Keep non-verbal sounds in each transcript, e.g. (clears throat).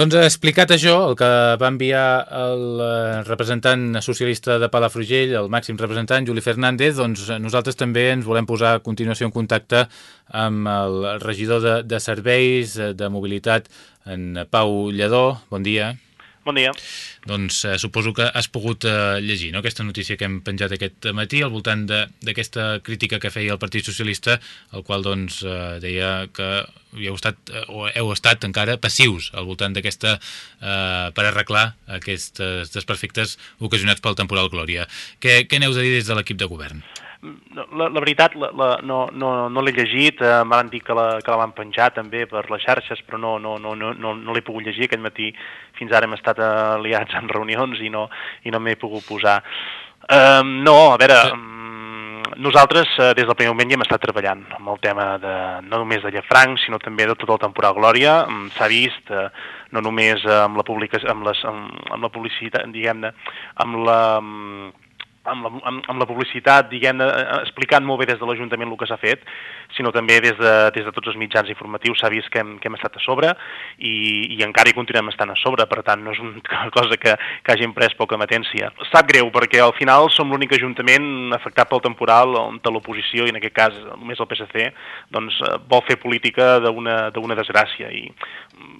Doncs explicat això, el que va enviar el eh, representant socialista de Palafrugell, el màxim representant, Juli Fernández, doncs nosaltres també ens volem posar a continuació en contacte amb el regidor de, de serveis, de mobilitat, en Pau Lledó. Bon dia. Bon dia. Doncs eh, suposo que has pogut eh, llegir no? aquesta notícia que hem penjat aquest matí al voltant d'aquesta crítica que feia el Partit Socialista, el qual doncs, eh, deia que heu estat, eh, o heu estat encara passius al voltant d'aquesta eh, per arreglar aquests desperfectes ocasionats pel temporal Glòria. Què, què n'heu de dir des de l'equip de govern? La, la veritat, la, la, no, no, no l'he llegit, eh, m'han dit que la, que la van penjar també per les xarxes, però no, no, no, no, no, l'he pogut llegir aquest matí. Fins ara hem estat aliats en reunions i no, i no m'he pogut posar. Eh, no, a veure... Nosaltres, eh, des del primer moment, ja hem estat treballant amb el tema de, no només de Llafranc, sinó també de tot el temporal Glòria. S'ha vist, eh, no només amb la, publica, amb, les, amb, amb la publicitat, diguem-ne, amb la... Amb, amb la, amb, amb la publicitat, diguem eh, explicant molt bé des de l'Ajuntament el que s'ha fet, sinó també des de, des de tots els mitjans informatius s'ha vist que hem, que hem estat a sobre i, i encara hi continuem estant a sobre, per tant no és una (laughs) cosa que, que hagin pres poca matència. Sap greu perquè al final som l'únic Ajuntament afectat pel temporal on l'oposició, i en aquest cas només el PSC, doncs eh, vol fer política d'una desgràcia i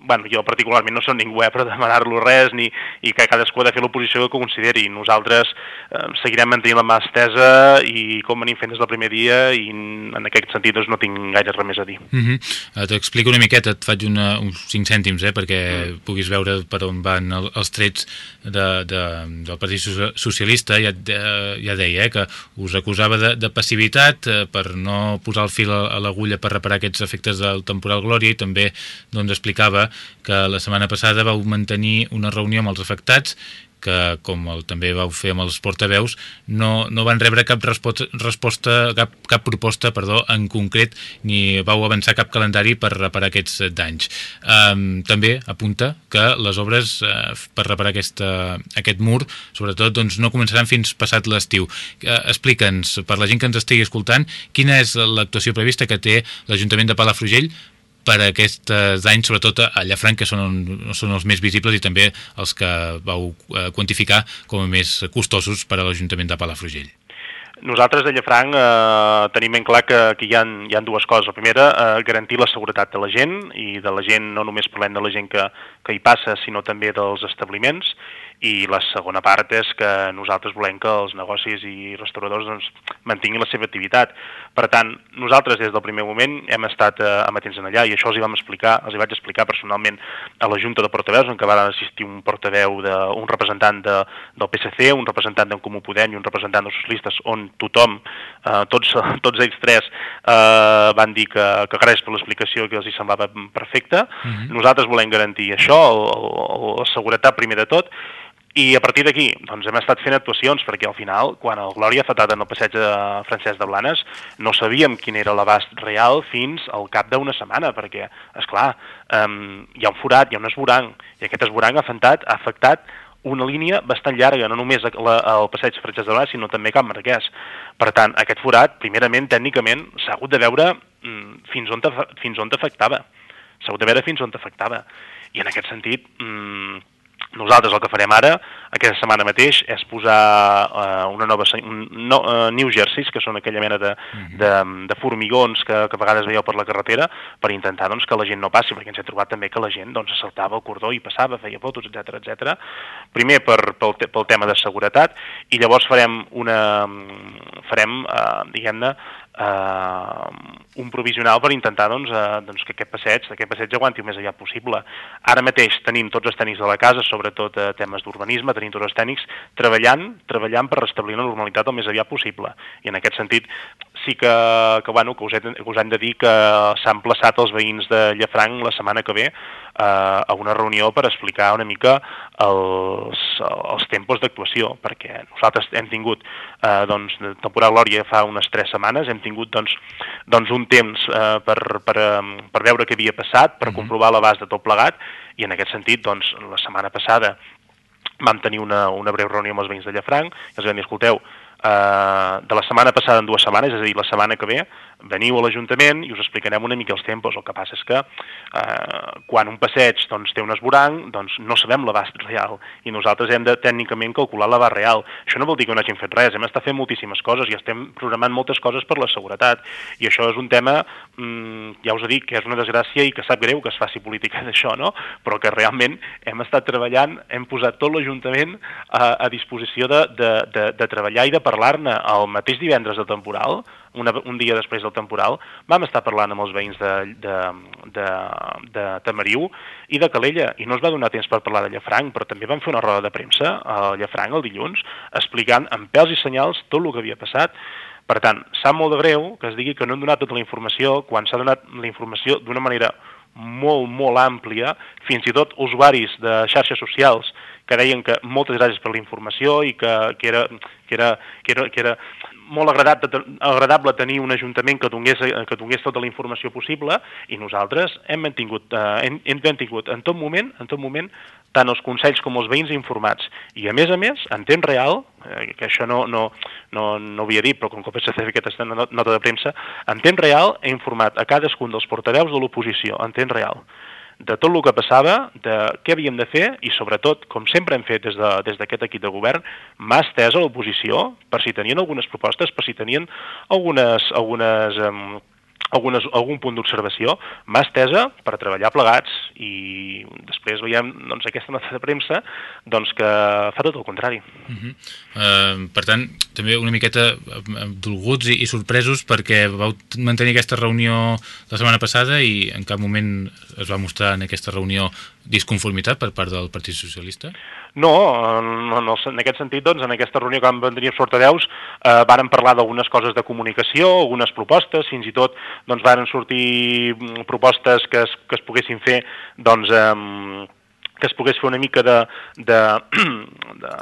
bueno, jo particularment no som ningú eh, per demanar-lo res ni, i que cadascú ha de fer l'oposició que consideri. Nosaltres eh, seguirem mantenint la mà estesa i com venim fent des del primer dia i en aquest sentit doncs, no tinc gaire res més a dir. Uh -huh. uh, T'explico una miqueta, et faig una, uns 5 cèntims eh, perquè uh mm. -huh. puguis veure per on van el, els trets de, de, del Partit Socialista. Ja, de, ja deia eh, que us acusava de, de passivitat eh, per no posar el fil a, a l'agulla per reparar aquests efectes del temporal Glòria i també doncs, explicava que la setmana passada vau mantenir una reunió amb els afectats que, com el, també vau fer amb els portaveus, no, no van rebre cap resposta, resposta cap, cap proposta perdó, en concret, ni vau avançar cap calendari per reparar aquests danys. Um, també apunta que les obres uh, per reparar aquesta, aquest mur, sobretot, doncs, no començaran fins passat l'estiu. Uh, Explica'ns, per la gent que ens estigui escoltant, quina és l'actuació prevista que té l'Ajuntament de Palafrugell per aquests anys, sobretot a Llafranc, que són, són els més visibles i també els que vau eh, quantificar com a més costosos per a l'Ajuntament de Palafrugell. Nosaltres a Llafranc eh, tenim ben clar que, que hi, ha, hi ha dues coses. La primera, eh, garantir la seguretat de la gent, i de la gent no només parlem de la gent que, que hi passa, sinó també dels establiments, i la segona part és que nosaltres volem que els negocis i restauradors doncs, mantinguin la seva activitat. Per tant, nosaltres des del primer moment hem estat eh, amatents en allà i això els hi vam explicar, els hi vaig explicar personalment a la Junta de Portaveus, en què va assistir un portaveu, de, un representant de, del PSC, un representant d'en Comú Podem i un representant dels socialistes, on tothom, eh, tots, (laughs) tots ells tres, eh, van dir que, que gràcies per l'explicació que els hi semblava perfecta. Uh mhm. -huh. Nosaltres volem garantir això, la seguretat primer de tot, i a partir d'aquí doncs hem estat fent actuacions perquè al final, quan el Glòria ha fatat en el passeig de Francesc de Blanes, no sabíem quin era l'abast real fins al cap d'una setmana, perquè, és clar, um, hi ha un forat, hi ha un esborang, i aquest esborang ha afectat, ha afectat una línia bastant llarga, no només la, el passeig Francesc de Blanes, sinó també Camp Marquès. Per tant, aquest forat, primerament, tècnicament, s'ha hagut de veure mm, fins on fins on afectava. S'ha hagut de veure fins on afectava. I en aquest sentit, mm, nosaltres el que farem ara, aquesta setmana mateix, és posar uh, una nova, un, no, uh, New Jerseys, que són aquella mena de, mhm. de, de formigons que, que a vegades veieu per la carretera, per intentar doncs, que la gent no passi, perquè ens hem trobat també que la gent doncs, saltava el cordó i passava, feia fotos, etc etc. Primer per, pel, te, pel tema de seguretat, i llavors farem una, farem, uh, diguem-ne, eh, un provisional per intentar doncs, eh, doncs que aquest passeig, aquest passeig aguanti el més aviat possible. Ara mateix tenim tots els tècnics de la casa, sobretot eh, temes d'urbanisme, tenim tots els tècnics treballant, treballant per restablir la normalitat el més aviat possible. I en aquest sentit sí que, que, bueno, que us, he, que us hem de dir que s'han plaçat els veïns de Llafranc la setmana que ve eh, a una reunió per explicar una mica els, els tempos d'actuació, perquè nosaltres hem tingut eh, doncs, temporada Glòria fa unes tres setmanes, hem tingut doncs, doncs un temps eh, per, per, eh, per veure què havia passat, per mm -hmm. comprovar l'abast de tot plegat, i en aquest sentit, doncs, la setmana passada vam tenir una, una breu reunió amb els veïns de Llafranc i els vam dir, escolteu, eh, de la setmana passada en dues setmanes, és a dir, la setmana que ve, veniu a l'Ajuntament i us explicarem una mica els tempos. El que passa és que eh, quan un passeig doncs, té un esborang, doncs no sabem l'abast real i nosaltres hem de tècnicament calcular l'abast real. Això no vol dir que no hagin fet res, hem estat fent moltíssimes coses i estem programant moltes coses per la seguretat i això és un tema, mmm, ja us he dit, que és una desgràcia i que sap greu que es faci política (laughs) d'això, no? però que realment hem estat treballant, hem posat tot l'Ajuntament a, a disposició de, de, de, de treballar i de parlar-ne. El mateix divendres del temporal, una, un dia després del temporal, vam estar parlant amb els veïns de, de, de, de Tamariu i de Calella, i no es va donar temps per parlar de Llafranc, però també vam fer una roda de premsa a Llafranc el dilluns, explicant amb pèls i senyals tot el que havia passat. Per tant, sap molt de greu que es digui que no hem donat tota la informació quan s'ha donat la informació d'una manera molt, molt àmplia, fins i tot usuaris de xarxes socials que deien que moltes gràcies per la informació i que, que, era, que, era, que, era, que era molt agradable, agradable tenir un ajuntament que donés, que donés tota la informació possible i nosaltres hem mantingut, eh, hem, hem mantingut en tot moment, en tot moment tant els consells com els veïns informats. I a més a més, en temps real, eh, que això no, no, no, no havia dit, però com que PSC fer aquesta nota de premsa, en temps real he informat a cadascun dels portaveus de l'oposició, en temps real de tot el que passava, de què havíem de fer i sobretot, com sempre hem fet des d'aquest de, des equip de govern, mà estès a l'oposició per si tenien algunes propostes, per si tenien algunes, algunes um, algunes, algun punt d'observació, mà estesa per treballar plegats i després veiem doncs, aquesta nota de premsa doncs, que fa tot el contrari. Uh -huh. uh, per tant, també una miqueta dolguts i, i sorpresos perquè vau mantenir aquesta reunió la setmana passada i en cap moment es va mostrar en aquesta reunió disconformitat per part del Partit Socialista? No, en, en, el, en aquest sentit, doncs, en aquesta reunió que vam venir els portaveus, eh, varen parlar d'algunes coses de comunicació, algunes propostes, fins i tot doncs, varen sortir mm, propostes que es, que es poguessin fer doncs, eh, que es pogués fer una mica de, de, (clears throat) de,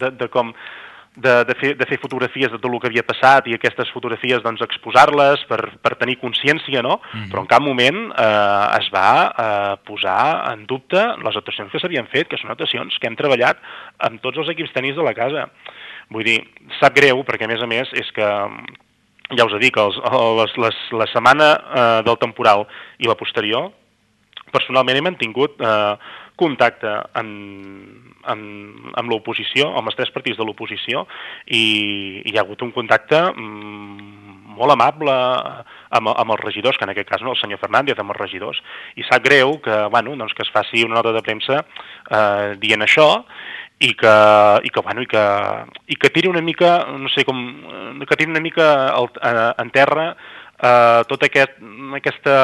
de, de com de, de, fer, de fer fotografies de tot el que havia passat i aquestes fotografies doncs, exposar-les per, per tenir consciència, no? Mm -hmm. Però en cap moment eh, es va eh, posar en dubte les actuacions que s'havien fet, que són actuacions que hem treballat amb tots els equips tenis de la casa. Vull dir, sap greu, perquè a més a més és que ja us he dit que els, les, les, la setmana eh, del temporal i la posterior, personalment he mantingut eh, contacte amb, amb, amb l'oposició, amb els tres partits de l'oposició, i, i hi ha hagut un contacte mm, molt amable amb, amb els regidors, que en aquest cas no el senyor Fernández, amb els regidors. I sap greu que, bueno, doncs que es faci una nota de premsa eh, dient això i que, i que, bueno, i que, i que tiri una mica, no sé com, que tiri una mica en terra eh, tota aquest, aquesta,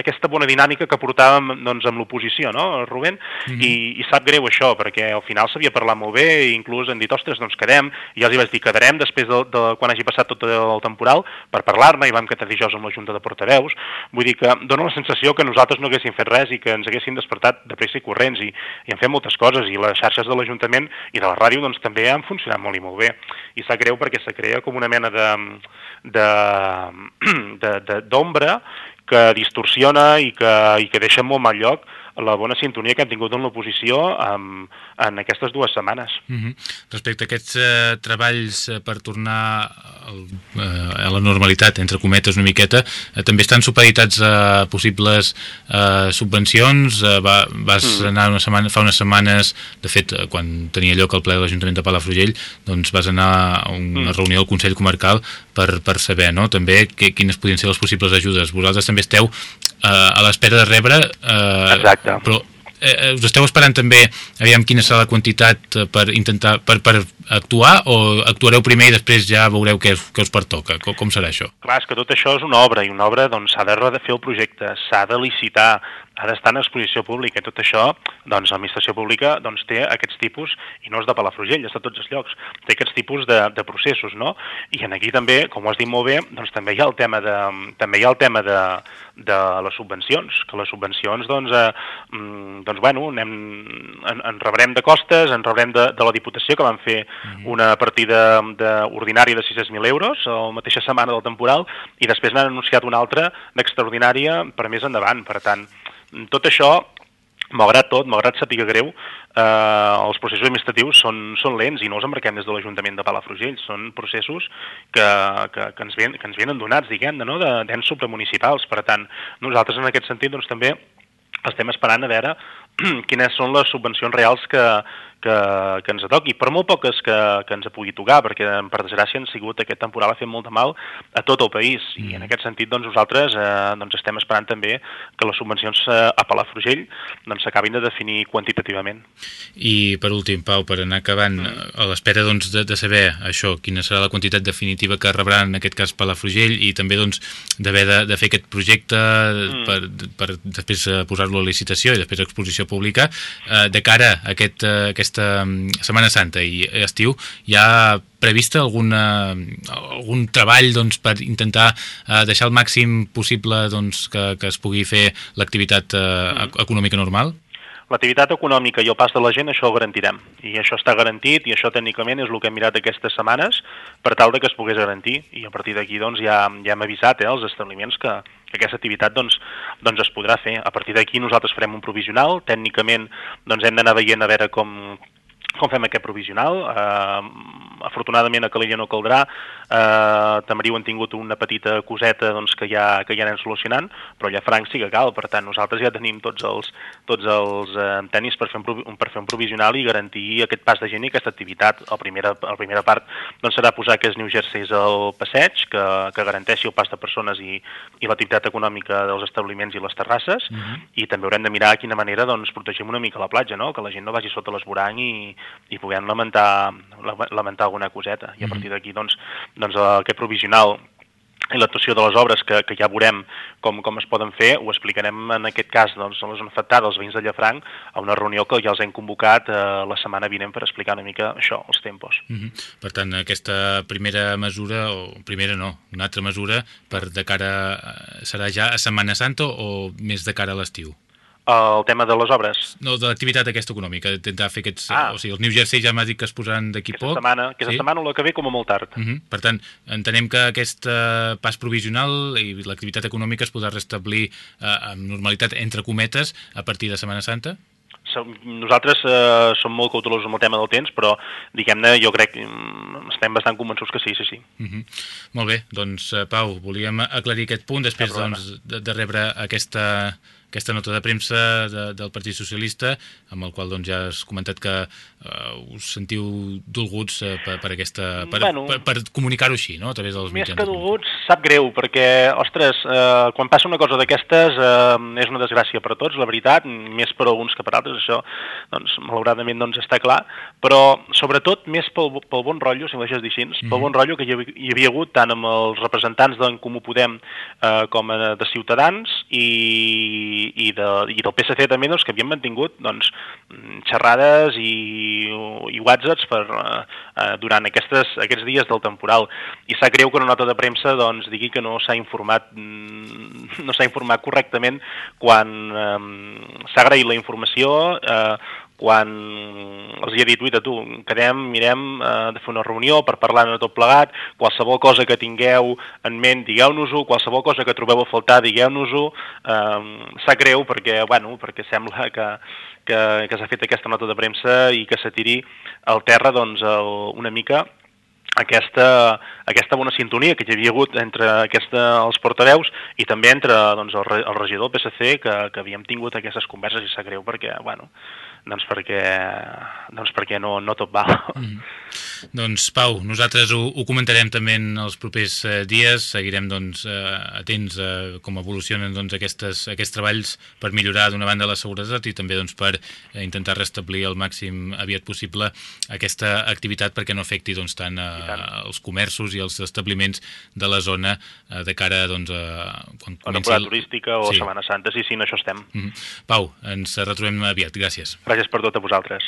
aquesta bona dinàmica que portàvem doncs, amb l'oposició, no, Rubén? Mm -hmm. I, I sap greu això, perquè al final s'havia parlat molt bé i inclús han dit, ostres, doncs quedem, i ja els hi vaig dir, quedarem després de, de quan hagi passat tot el temporal per parlar-ne i vam quedar dijous amb la Junta de Portaveus. Vull dir que dona la sensació que nosaltres no haguéssim fet res i que ens haguessin despertat de pressa i corrents i, i hem fet moltes coses i les xarxes de l'Ajuntament i de la ràdio doncs, també han funcionat molt i molt bé. I sap greu perquè se crea com una mena de, de d'ombra que distorsiona i que, i que deixa molt mal lloc la bona sintonia que hem tingut en l'oposició en, en aquestes dues setmanes. Mhm. -huh. Respecte a aquests eh, treballs eh, per tornar al, eh, a la normalitat, entre cometes una miqueta, eh, també estan supeditats a possibles eh, subvencions. Eh, va, vas mm. anar una setmana, fa unes setmanes, de fet, eh, quan tenia lloc el ple de l'Ajuntament de Palafrugell, doncs vas anar a una mm. reunió del Consell Comarcal per, per saber no? també que, quines podien ser les possibles ajudes. Vosaltres també esteu a l'espera de rebre... Eh, Exacte. Però eh, us esteu esperant també, aviam quina serà la quantitat per intentar, per, per actuar o actuareu primer i després ja veureu què, què us pertoca? Com, com serà això? Clar, és que tot això és una obra i una obra doncs, s'ha doncs, de fer el projecte, s'ha de licitar, ha d'estar en exposició pública i tot això, doncs l'administració pública doncs, té aquests tipus, i no és de Palafrugell, és de tots els llocs, té aquests tipus de, de processos, no? I en aquí també, com ho has dit molt bé, doncs també hi ha el tema de, també hi ha el tema de, de les subvencions, que les subvencions, doncs, eh, mm, doncs bueno, anem, en, en rebrem de costes, en rebrem de, de la Diputació, que van fer -huh. una partida de, ordinària de 600.000 euros, la mateixa setmana del temporal, i després n'han anunciat una altra d'extraordinària per més endavant, per tant, tot això malgrat tot, malgrat sàpiga greu, eh, els processos administratius són, són lents i no els embarquem des de l'Ajuntament de Palafrugell, són processos que, que, que, ens, ven, que ens venen donats, diguem-ne, no? d'ens supramunicipals. Per tant, nosaltres en aquest sentit doncs, també estem esperant a veure (clears throat) quines són les subvencions reals que, que, que ens toqui, per molt poques que, que ens pugui tocar, perquè per desgràcia han sigut aquest temporal ha fet molt de mal a tot el país mm. i en aquest sentit doncs, nosaltres eh, doncs, estem esperant també que les subvencions eh, a Palafrugell doncs, s'acabin doncs, de definir quantitativament. I per últim, Pau, per anar acabant, mm. a l'espera doncs, de, de saber això, quina serà la quantitat definitiva que rebran en aquest cas Palafrugell i també doncs, d'haver de, de fer aquest projecte mm. per, per després eh, posar-lo a licitació i després a exposició pública, eh, de cara a aquest, eh, aquest aquesta mm, Setmana Santa i estiu, hi ha prevista alguna, algun treball doncs, per intentar eh, deixar el màxim possible doncs, que, que es pugui fer l'activitat eh, mm. econòmica normal? L'activitat econòmica i el pas de la gent, això ho garantirem. I això està garantit i això tècnicament és el que hem mirat aquestes setmanes per tal de que es pogués garantir. I a partir d'aquí doncs, ja, ja hem avisat eh, els establiments que, que aquesta activitat doncs, doncs es podrà fer. A partir d'aquí nosaltres farem un provisional, tècnicament doncs, hem d'anar veient a veure com, com fem aquest provisional. Eh, afortunadament a Calella no caldrà, eh, Tamariu han tingut una petita coseta doncs, que, ja, que ja anem solucionant, però allà Franc sí que cal, per tant nosaltres ja tenim tots els, tots els eh, tenis per fer, un, per fer un provisional i garantir aquest pas de gent i aquesta activitat. La primera, la primera part doncs, serà posar aquests New Jerseys al passeig, que, que garanteixi el pas de persones i, i l'activitat econòmica dels establiments i les terrasses, uh mhm. -huh. i també haurem de mirar a quina manera doncs, protegim una mica la platja, no? que la gent no vagi sota l'esborany i, i puguem lamentar, lamentar alguna coseta. I a mhm. partir d'aquí, doncs, doncs aquest provisional i l'actuació de les obres que, que ja veurem com, com es poden fer, ho explicarem en aquest cas doncs, a la zona afectada, els veïns de Llafranc, a una reunió que ja els hem convocat eh, la setmana vinent per explicar una mica això, els tempos. Mm -hmm. Per tant, aquesta primera mesura, o primera no, una altra mesura, per de cara, serà ja a Setmana Santa o més de cara a l'estiu? El tema de les obres. No, de l'activitat aquesta econòmica, intentar fer aquests... Ah. O sigui, els New Jersey ja m'ha dit que es posaran d'aquí poc. Setmana, aquesta sí? setmana o la que ve com a molt tard. Uh mhm. -huh. Per tant, entenem que aquest uh, pas provisional i l'activitat econòmica es podrà restablir uh, amb normalitat, entre cometes, a partir de Setmana Santa? nosaltres eh, som molt cautelosos amb el tema del temps, però diguem-ne, jo crec que mm, estem bastant convençuts que sí, sí, sí. Uh -huh. Molt bé, doncs Pau, volíem aclarir aquest punt després doncs, de, de rebre aquesta aquesta nota de premsa de, del Partit Socialista, amb el qual doncs, ja has comentat que uh, us sentiu dolguts uh, per, per, aquesta, per, bueno, per, per comunicar-ho així, no?, a través dels mitjans. Més que dolguts, sap greu, perquè, ostres, uh, quan passa una cosa d'aquestes uh, és una desgràcia per a tots, la veritat, més per alguns que per altres, això, doncs, malauradament, doncs, està clar, però, sobretot, més pel, pel bon rotllo, si m'ho deixes dir així, mm -hmm. pel bon rotllo que hi havia, hi havia hagut tant amb els representants d'en Comú Podem uh, com de Ciutadans i i, de, i del PSC també doncs, que havien mantingut doncs, xerrades i, i whatsapps per, eh, eh, durant aquestes, aquests dies del temporal. I sap greu que una nota de premsa doncs, digui que no s'ha informat, mm, (laughs) no s'ha informat correctament quan eh, s'ha agraït la informació, eh, quan els hi he dit, uita, tu, quedem, mirem eh, de fer una reunió per parlar de tot plegat, qualsevol cosa que tingueu en ment, digueu-nos-ho, qualsevol cosa que trobeu a faltar, digueu-nos-ho, eh, sap greu perquè, bueno, perquè sembla que, que, que s'ha fet aquesta nota de premsa i que s'atiri al terra doncs, el, una mica aquesta, aquesta bona sintonia que hi havia hagut entre aquesta, els portaveus i també entre doncs, el, el regidor del PSC que, que havíem tingut aquestes converses i sap greu perquè, bueno, doncs perquè, doncs perquè no, no tot val. Mm. Doncs Pau, nosaltres ho, ho comentarem també en els propers eh, dies, seguirem doncs, eh, atents a com evolucionen doncs, aquestes, aquests treballs per millorar d'una banda la seguretat i també doncs, per eh, intentar restablir el màxim aviat possible aquesta activitat perquè no afecti doncs, tant, eh, tant. els comerços i els establiments de la zona eh, de cara doncs, a... Quan la temporada el... turística o sí. Setmana Santa, sí, sí, en això estem. Mm -hmm. Pau, ens retrobem aviat, gràcies. Gràcies per tot a vosaltres.